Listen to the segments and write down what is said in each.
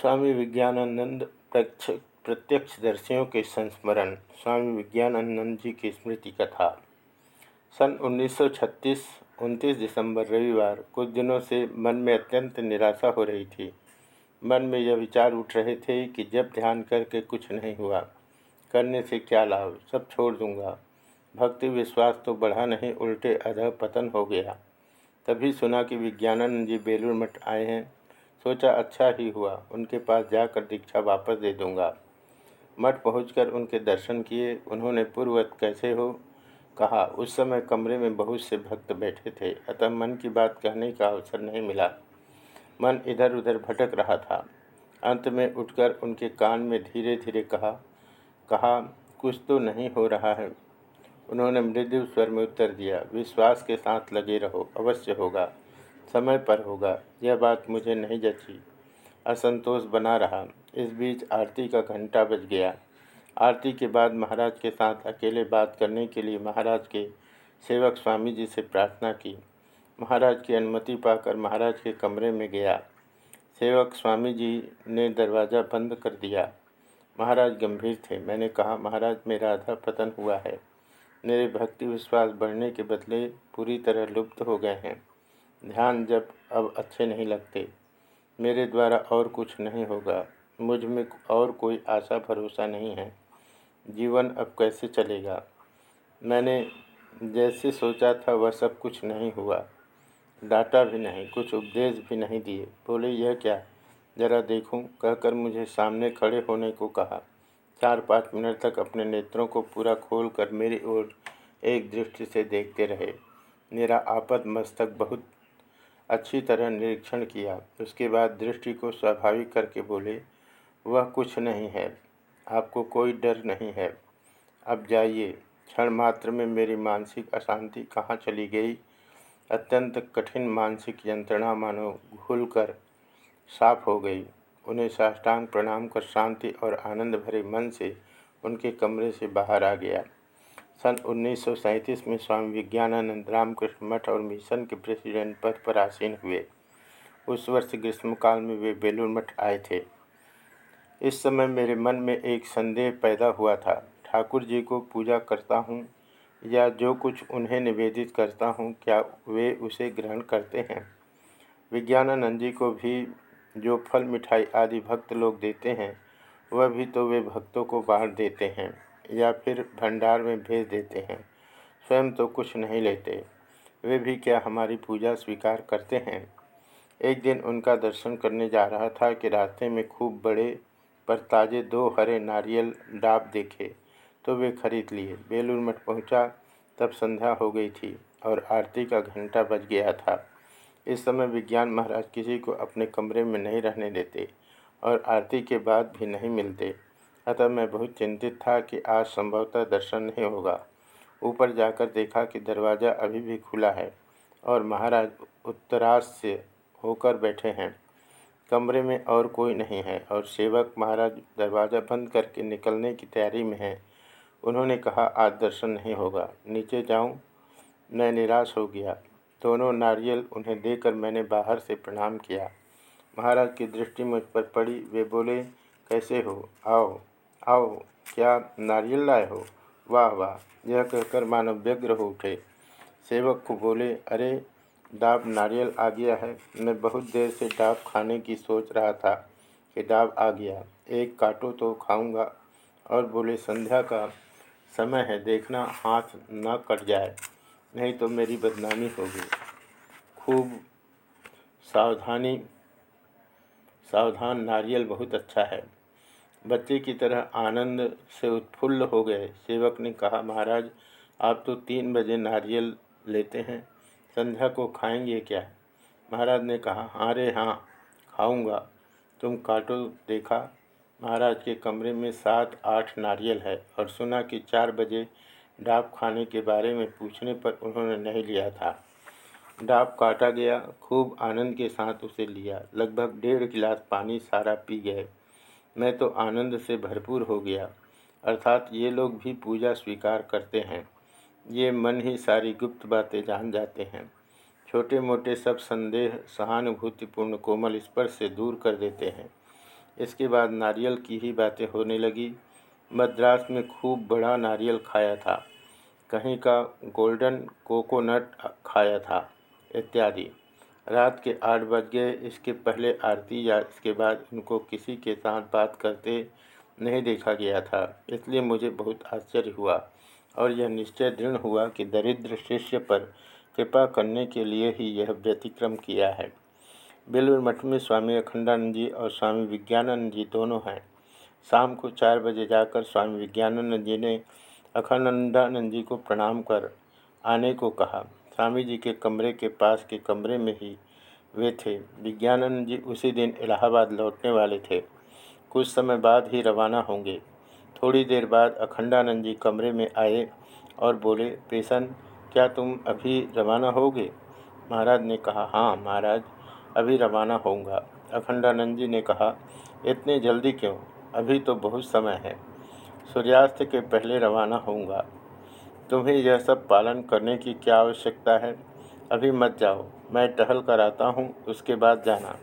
स्वामी विज्ञानानंद प्रत्यक्षदर्शियों के संस्मरण, स्वामी विज्ञानानंद जी की स्मृति कथा। सन 1936 29 दिसंबर, रविवार, कुछ दिनों से मन में अत्यंत निराशा हो रही थी। मन में यह विचार उठ रहे थे कि जब ध्यान करके कुछ नहीं हुआ, करने से क्या लाभ, सब छोड़ दूँगा। भक्ति विश्वास तो बढ़ा नहीं, उल्टे अधः पतन हो गया। तभी सुना कि विज्ञानानंद जी बेलूर मठ आए हैं। सोचा अच्छा ही हुआ, उनके पास जाकर दीक्षा वापस दे दूँगा। मठ पहुंचकर उनके दर्शन किए, उन्होंने, पूर्वत, कैसे हो? कहा, उस समय कमरे में बहुत से भक्त बैठे थे, अतः मन की बात कहने का अवसर नहीं मिला। मन इधर उधर भटक रहा था। अंत में उठकर उनके कान में धीरे धीरे कहा कहा, कुछ तो नहीं हो रहा है। उन्होंने मृदु स्वर में उत्तर दिया, विश्वास के साथ लगे रहो, अवश्य होगा। समय पर होगा। यह बात मुझे नहीं जची। असंतोष बना रहा। इस बीच आरती का घंटा बज गया। आरती के बाद महाराज के साथ अकेले बात करने के लिए महाराज के सेवक स्वामी जी से प्रार्थना की। महाराज की अनुमति पाकर महाराज के कमरे में गया। सेवक स्वामी जी ने दरवाज़ा बंद कर दिया। महाराज गंभीर थे। मैंने कहा, महाराज, मेरा आधा पतन हुआ है। मेरे भक्ति विश्वास बढ़ने के बदले पूरी तरह लुप्त हो गए हैं। ध्यान जब अब अच्छे नहीं लगते, मेरे द्वारा और कुछ नहीं होगा। मुझमें और कोई आशा भरोसा नहीं है। जीवन अब कैसे चलेगा? मैंने जैसे सोचा था वह सब कुछ नहीं हुआ। डाटा भी नहीं, कुछ उपदेश भी नहीं दिए। बोले, यह क्या? जरा देखूँ, कहकर मुझे सामने खड़े होने को कहा। चार पाँच मिनट तक अपने नेत्रों को पूरा खोल कर मेरी ओर एक दृष्टि से देखते रहे। मेरा आपद मस्तक बहुत अच्छी तरह निरीक्षण किया। उसके बाद दृष्टि को स्वाभाविक करके बोले, वह कुछ नहीं है। आपको कोई डर नहीं है। अब जाइए। क्षण मात्र में मेरी मानसिक अशांति कहाँ चली गई? अत्यंत कठिन मानसिक यंत्रणा मानो घुल कर साफ़ हो गई। उन्हें साष्टांग प्रणाम कर शांति और आनंद भरे मन से उनके कमरे से बाहर आ गया। सन उन्नीस सौ सैंतीस में स्वामी विज्ञानानंद रामकृष्ण मठ और मिशन के प्रेसिडेंट पद पर आसीन हुए। उस वर्ष ग्रीष्मकाल में वे बेलूर मठ आए थे। इस समय मेरे मन में एक संदेह पैदा हुआ था। ठाकुर जी को पूजा करता हूँ या जो कुछ उन्हें निवेदित करता हूँ, क्या वे उसे ग्रहण करते हैं? विज्ञानानंद जी को भी जो फल मिठाई आदि भक्त लोग देते हैं, वह भी तो वे भक्तों को बाहर देते हैं। या फिर भंडार में भेज देते हैं। स्वयं तो कुछ नहीं लेते। वे भी क्या हमारी पूजा स्वीकार करते हैं? एक दिन उनका दर्शन करने जा रहा था कि रास्ते में खूब बड़े पर ताज़े दो हरे नारियल डाब देखे तो वे खरीद लिए। बेलूर मठ पहुँचा, तब संध्या हो गई थी और आरती का घंटा बज गया था। इस समय विज्ञान महाराज किसी को अपने कमरे में नहीं रहने देते और आरती के बाद भी नहीं मिलते। अतः मैं बहुत चिंतित था कि आज संभवतः दर्शन नहीं होगा। ऊपर जाकर देखा कि दरवाज़ा अभी भी खुला है और महाराज उत्तराश से होकर बैठे हैं। कमरे में और कोई नहीं है और सेवक महाराज दरवाज़ा बंद करके निकलने की तैयारी में हैं। उन्होंने कहा, आज दर्शन नहीं होगा। नीचे जाऊँ मैं निराश हो गया। दोनों नारियल उन्हें देकर मैंने बाहर से प्रणाम किया। महाराज की दृष्टि मुझ पर पड़ी। वे बोले, कैसे हो? आओ। आओ, क्या नारियल लाए हो? वाह वाह, यह कहकर मानव व्यग्र हो उठे। सेवक को बोले, अरे, डाब नारियल आ गया है। मैं बहुत देर से डाब खाने की सोच रहा था कि डाब आ गया। एक काटो तो खाऊँगा। और बोले, संध्या का समय है, देखना हाथ न कट जाए, नहीं तो मेरी बदनामी होगी। खूब सावधानी, सावधान नारियल बहुत अच्छा है। बच्चे की तरह आनंद से उत्फुल्ल हो गए। सेवक ने कहा, महाराज, आप तो तीन बजे नारियल लेते हैं, संध्या को खाएँगे क्या? महाराज ने कहा हाँ रे हाँ खाऊँगा। तुम काटो, देखा, महाराज के कमरे में सात, आठ नारियल है और सुना कि चार बजे डाब खाने के बारे में पूछने पर उन्होंने नहीं लिया था। डाब काटा गया, खूब आनंद के साथ उसे लिया। लगभग डेढ़ गिलास पानी सारा पी गए। मैं तो आनंद से भरपूर हो गया। अर्थात ये लोग भी पूजा स्वीकार करते हैं। ये मन ही सारी गुप्त बातें जान जाते हैं। छोटे मोटे सब संदेह सहानुभूतिपूर्ण कोमल स्पर्श से दूर कर देते हैं। इसके बाद नारियल की ही बातें होने लगी। मद्रास में खूब बड़ा नारियल खाया था। कहीं का गोल्डन कोकोनट खाया था, इत्यादि। रात के आठ बज गए। इसके पहले आरती या इसके बाद उनको किसी के साथ बात करते नहीं देखा गया था, इसलिए मुझे बहुत आश्चर्य हुआ और यह निश्चय दृढ़ हुआ कि दरिद्र शिष्य पर कृपा करने के लिए ही यह व्यतिक्रम किया है। बेलूर मठ में स्वामी अखंडानंद जी और स्वामी विज्ञानंद जी दोनों हैं। शाम को चार बजे जाकर स्वामी विज्ञानंद जी ने अखंडानंद जी को प्रणाम कर आने को कहा। स्वामी जी के कमरे के पास के कमरे में ही वे थे। विज्ञानंद जी उसी दिन इलाहाबाद लौटने वाले थे। कुछ समय बाद ही रवाना होंगे। थोड़ी देर बाद अखंडानंद जी कमरे में आए और बोले पेशन क्या तुम अभी रवाना होगे? महाराज ने कहा हाँ महाराज, अभी रवाना होऊँगा। अखंडानंद जी ने कहा, इतने जल्दी क्यों? अभी तो बहुत समय है। सूर्यास्त के पहले रवाना होऊँगा। तुम्हें यह सब पालन करने की क्या आवश्यकता है? अभी मत जाओ, मैं टहल कर आता हूँ, उसके बाद जाना।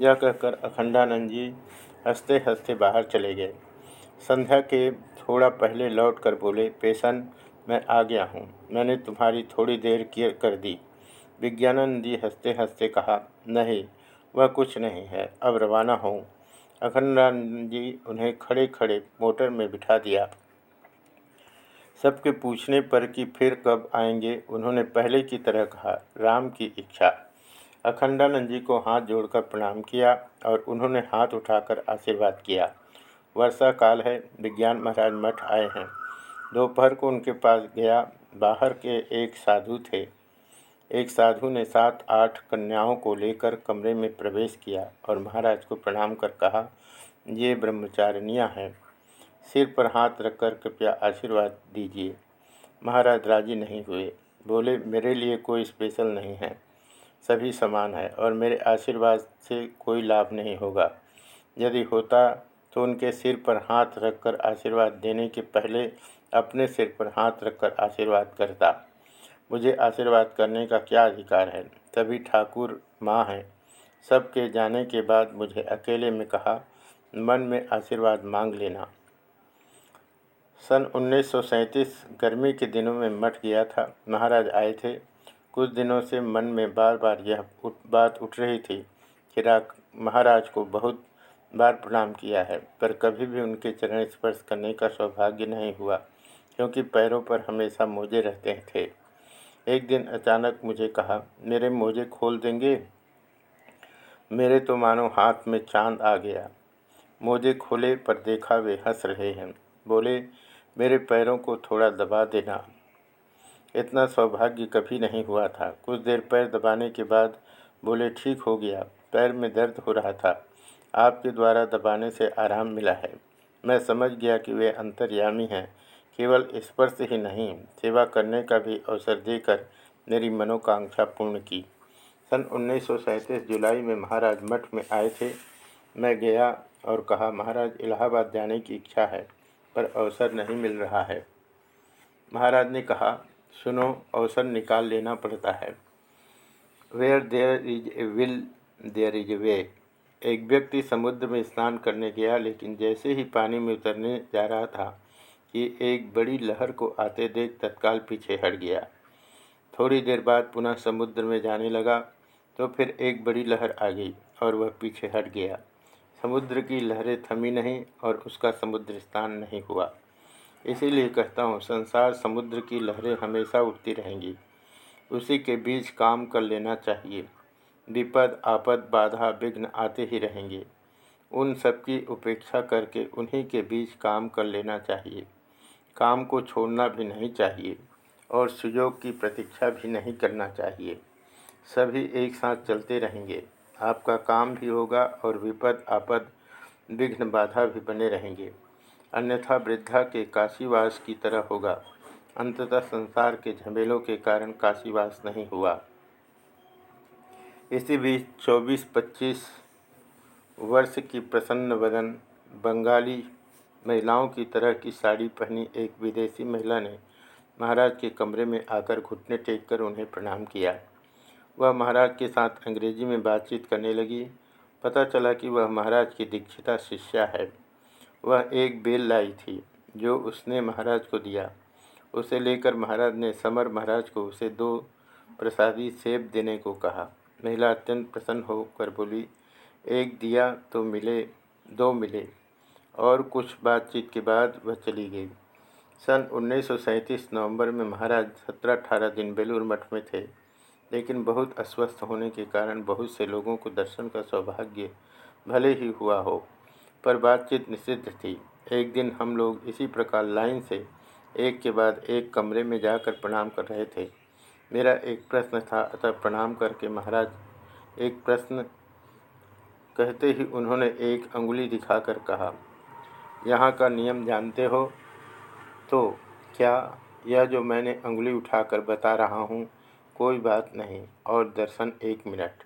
यह कहकर अखंडानंद जी हँसते हँसते बाहर चले गए। संध्या के थोड़ा पहले लौट कर बोले पेशन मैं आ गया हूँ। मैंने तुम्हारी थोड़ी देर कर दी। विज्ञानंद जी हँसते हँसते कहा, नहीं, वह कुछ नहीं है, अब रवाना हूँ अखंडानंद जी उन्हें खड़े खड़े मोटर में बिठा दिया। सबके पूछने पर कि फिर कब आएँगे, उन्होंने पहले की तरह कहा, राम की इच्छा। अखंडानंद जी को हाथ जोड़कर प्रणाम किया और उन्होंने हाथ उठाकर आशीर्वाद किया। वर्षा काल है, विज्ञान महाराज मठ आए हैं। दोपहर को उनके पास गया, बाहर के एक साधु थे। एक साधु ने सात, आठ कन्याओं को लेकर कमरे में प्रवेश किया और महाराज को प्रणाम कर कहा, ये ब्रह्मचारिणियाँ हैं। सिर पर हाथ रखकर कृपया आशीर्वाद दीजिए। महाराज राज़ी नहीं हुए। बोले, मेरे लिए कोई स्पेशल नहीं है। सभी समान है और मेरे आशीर्वाद से कोई लाभ नहीं होगा। यदि होता तो उनके सिर पर हाथ रखकर आशीर्वाद देने के पहले अपने सिर पर हाथ रखकर आशीर्वाद करता। मुझे आशीर्वाद करने का क्या अधिकार है? तभी ठाकुर माँ हैं। सबके जाने के बाद मुझे अकेले में कहा, मन में आशीर्वाद मांग लेना। सन 1937 गर्मी के दिनों में मठ गया था। महाराज आए थे। कुछ दिनों से मन में बार बार यह बात उठ रही थी कि महाराज को बहुत बार प्रणाम किया है, पर कभी भी उनके चरण स्पर्श करने का सौभाग्य नहीं हुआ, क्योंकि पैरों पर हमेशा मोजे रहते थे। एक दिन अचानक मुझे कहा, मेरे मोजे खोल देंगे? मेरे तो मानो हाथ में चाँद आ गया। मोजे खोले पर देखा वे हंस रहे हैं। बोले मेरे पैरों को थोड़ा दबा देना। इतना सौभाग्य कभी नहीं हुआ था। कुछ देर पैर दबाने के बाद बोले, ठीक हो गया। पैर में दर्द हो रहा था। आपके द्वारा दबाने से आराम मिला है। मैं समझ गया कि वे अंतर्यामी हैं। केवल स्पर्श ही नहीं, सेवा करने का भी अवसर देकर मेरी मनोकांक्षा पूर्ण की। सन उन्नीस सौ सैंतीस जुलाई में महाराज मठ में आए थे। मैं गया और कहा, महाराज, इलाहाबाद जाने की इच्छा है। पर अवसर नहीं मिल रहा है। महाराज ने कहा, सुनो, अवसर निकाल लेना पड़ता है। Where there is a will there is a way एक व्यक्ति समुद्र में स्नान करने गया, लेकिन जैसे ही पानी में उतरने जा रहा था कि एक बड़ी लहर को आते देख तत्काल पीछे हट गया। थोड़ी देर बाद पुनः समुद्र में जाने लगा तो फिर एक बड़ी लहर आ गई और वह पीछे हट गया। समुद्र की लहरें थमी नहीं और उसका समुद्र स्थान नहीं हुआ। इसीलिए कहता हूँ, संसार समुद्र की लहरें हमेशा उठती रहेंगी। उसी के बीच काम कर लेना चाहिए। विपद, आपद, बाधा, विघ्न आते ही रहेंगे। उन सब की उपेक्षा करके उन्हीं के बीच काम कर लेना चाहिए। काम को छोड़ना भी नहीं चाहिए और सुयोग की प्रतीक्षा भी नहीं करना चाहिए। सभी एक साथ चलते रहेंगे। आपका काम भी होगा और विपद, आपद, विघ्न, बाधा भी बने रहेंगे। अन्यथा वृद्धा के काशीवास की तरह होगा। अंततः संसार के झमेलों के कारण काशीवास नहीं हुआ। इसी बीच चौबीस पच्चीस वर्ष की प्रसन्न वदन, बंगाली महिलाओं की तरह की साड़ी पहनी एक विदेशी महिला ने महाराज के कमरे में आकर घुटने टेक कर उन्हें प्रणाम किया। वह महाराज के साथ अंग्रेज़ी में बातचीत करने लगी। पता चला कि वह महाराज की दीक्षिता शिष्या है। वह एक बेल लाई थी, जो उसने महाराज को दिया। उसे लेकर महाराज ने समर महाराज को उसे दो प्रसादी सेब देने को कहा। महिला अत्यंत प्रसन्न होकर बोली, एक दिया तो मिले, दो मिले। और कुछ बातचीत के बाद वह चली गई। सन उन्नीस सौ सैंतीस नवंबर में महाराज सत्रह अठारह दिन बेलूर मठ में थे। लेकिन बहुत अस्वस्थ होने के कारण बहुत से लोगों को दर्शन का सौभाग्य भले ही हुआ हो, पर बातचीत निषिद्ध थी। एक दिन हम लोग इसी प्रकार लाइन से एक के बाद एक कमरे में जाकर प्रणाम कर रहे थे। मेरा एक प्रश्न था, अतः प्रणाम करके महाराज, एक प्रश्न कहते ही उन्होंने एक अंगुली दिखाकर कहा, यहाँ का नियम जानते हो? तो क्या यह जो मैंने अंगुली उठाकर बता रहा हूँ कोई बात नहीं, और दर्शन एक मिनट।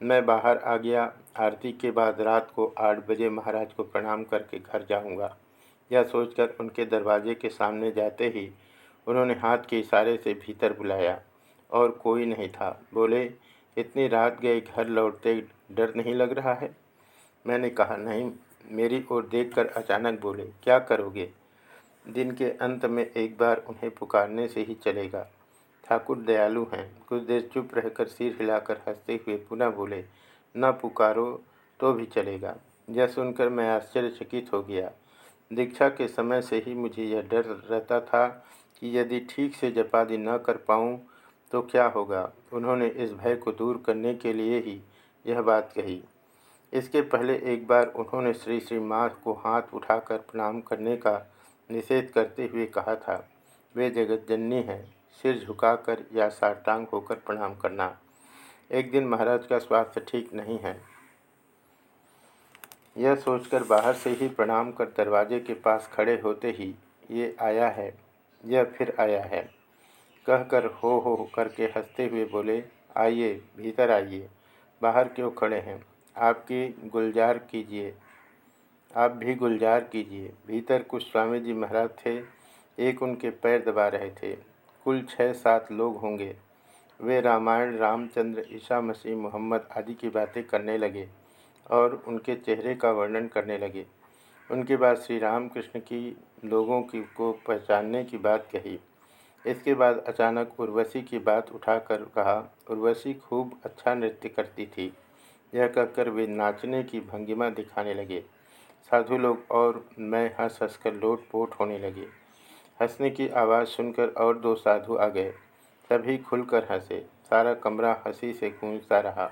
मैं बाहर आ गया। आरती के बाद रात को आठ बजे महाराज को प्रणाम करके घर जाऊँगा। यह सोचकर उनके दरवाजे के सामने जाते ही उन्होंने हाथ के इशारे से भीतर बुलाया, और कोई नहीं था। बोले, इतनी रात गए घर लौटते डर नहीं लग रहा है? मैंने कहा, नहीं, मेरी ओर देखकर अचानक बोले, क्या करोगे? दिन के अंत में एक बार उन्हें पुकारने से ही चलेगा। ठाकुर दयालु हैं। कुछ देर चुप रहकर सिर हिलाकर हँसते हुए पुनः बोले, न पुकारो तो भी चलेगा। यह सुनकर मैं आश्चर्यचकित हो गया। दीक्षा के समय से ही मुझे यह डर रहता था कि यदि ठीक से जपादी न कर पाऊँ तो क्या होगा। उन्होंने इस भय को दूर करने के लिए ही यह बात कही। इसके पहले एक बार उन्होंने श्री श्री माँ को हाथ उठाकर प्रणाम करने का निषेध करते हुए कहा था, वे जगत जननी हैं। सिर झुकाकर या साष्टांग होकर प्रणाम करना। एक दिन महाराज का स्वास्थ्य ठीक नहीं है। यह सोचकर बाहर से ही प्रणाम कर दरवाजे के पास खड़े होते ही ये आया है। यह फिर आया है। कहकर हो हो करके हँसते हुए बोले, आइए, भीतर आइए। बाहर क्यों खड़े हैं? आपकी गुलजार कीजिए। आप भी गुलजार कीजिए। भीतर कुछ स्वामी जी महाराज थे। एक उनके पैर दबा रहे थे। कुल छः सात लोग होंगे। वे रामायण, रामचंद्र, ईसा मसीह, मोहम्मद आदि की बातें करने लगे और उनके चेहरे का वर्णन करने लगे। उनके बाद श्री राम कृष्ण की लोगों की को पहचानने की बात कही। इसके बाद अचानक उर्वशी की बात उठाकर कहा, उर्वशी खूब अच्छा नृत्य करती थी यह कहकर वे नाचने की भंगिमा दिखाने लगे। साधु लोग और मैं हंस हंस कर लोट पोट होने लगे। हंसने की आवाज़ सुनकर और दो साधु आ गए। सभी खुलकर हंसे। सारा कमरा हँसी से गूंजता रहा।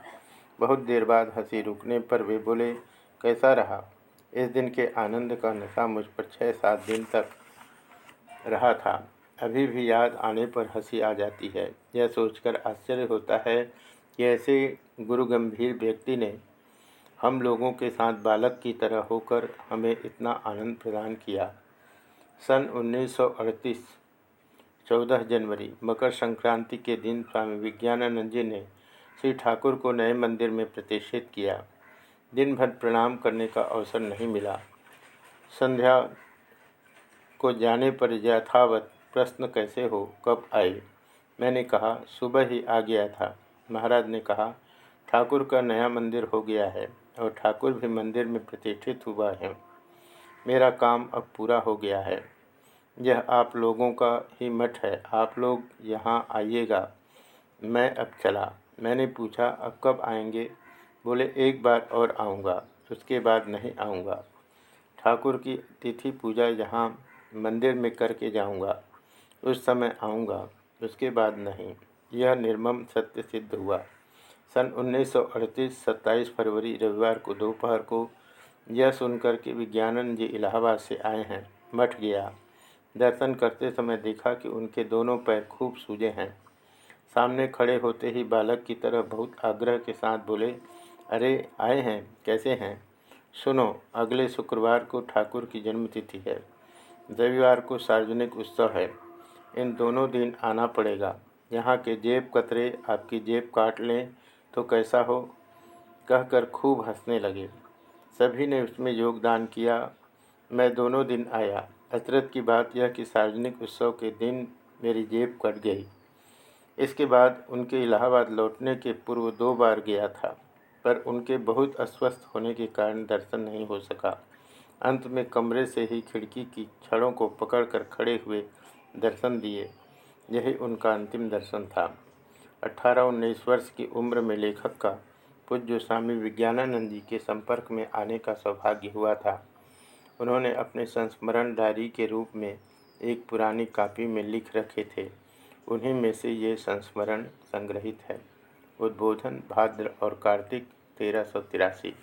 बहुत देर बाद हँसी रुकने पर वे बोले, कैसा रहा? इस दिन के आनंद का नशा मुझ पर छः सात दिन तक रहा था। अभी भी याद आने पर हँसी आ जाती है। यह सोचकर आश्चर्य होता है कि ऐसे गुरु गंभीर व्यक्ति ने हम लोगों के साथ बालक की तरह होकर हमें इतना आनंद प्रदान किया। सन 1938 14 जनवरी, मकर संक्रांति के दिन स्वामी विज्ञानानंद जी ने श्री ठाकुर को नए मंदिर में प्रतिष्ठित किया। दिन भर प्रणाम करने का अवसर नहीं मिला। संध्या को जाने पर यथावत प्रश्न कैसे हो, कब आए? मैंने कहा, सुबह ही आ गया था। महाराज ने कहा, ठाकुर का नया मंदिर हो गया है और ठाकुर भी मंदिर में प्रतिष्ठित हुआ है। मेरा काम अब पूरा हो गया है। यह आप लोगों का ही मठ है। आप लोग यहाँ आइएगा। मैं अब चला। मैंने पूछा, अब कब आएँगे? बोले, एक बार और आऊँगा। उसके बाद नहीं आऊँगा। ठाकुर की तिथि पूजा यहाँ मंदिर में करके जाऊँगा। उस समय आऊँगा। उसके बाद नहीं। यह निर्मम सत्य सिद्ध हुआ। सन 1938 27 फरवरी, रविवार को दोपहर को यह सुनकर कि विज्ञानंद जी इलाहाबाद से आए हैं, मठ गया। दर्शन करते समय देखा कि उनके दोनों पैर खूब सूजे हैं। सामने खड़े होते ही बालक की तरह बहुत आग्रह के साथ बोले, अरे, आए हैं? कैसे हैं? सुनो, अगले शुक्रवार को ठाकुर की जन्मतिथि है। रविवार को सार्वजनिक उत्सव है। इन दोनों दिन आना पड़ेगा। यहाँ के जेब कतरे, आपकी जेब काट लें तो कैसा हो? कहकर खूब हंसने लगे। सभी ने उसमें योगदान किया। मैं दोनों दिन आया। हसरत की बात यह कि सार्वजनिक उत्सव के दिन मेरी जेब कट गई। इसके बाद उनके इलाहाबाद लौटने के पूर्व दो बार गया था, पर उनके बहुत अस्वस्थ होने के कारण दर्शन नहीं हो सका। अंत में कमरे से ही खिड़की की छड़ों को पकड़कर खड़े हुए दर्शन दिए। यही उनका अंतिम दर्शन था। अठारह उन्नीस वर्ष की उम्र में लेखक का पूज्य स्वामी विज्ञानानंद जी के संपर्क में आने का सौभाग्य हुआ था। उन्होंने अपने संस्मरण डायरी के रूप में एक पुरानी कापी में लिख रखे थे। उन्हीं में से ये संस्मरण संग्रहित है। उद्बोधन, भाद्र और कार्तिक, तेरह सौ तिरासी।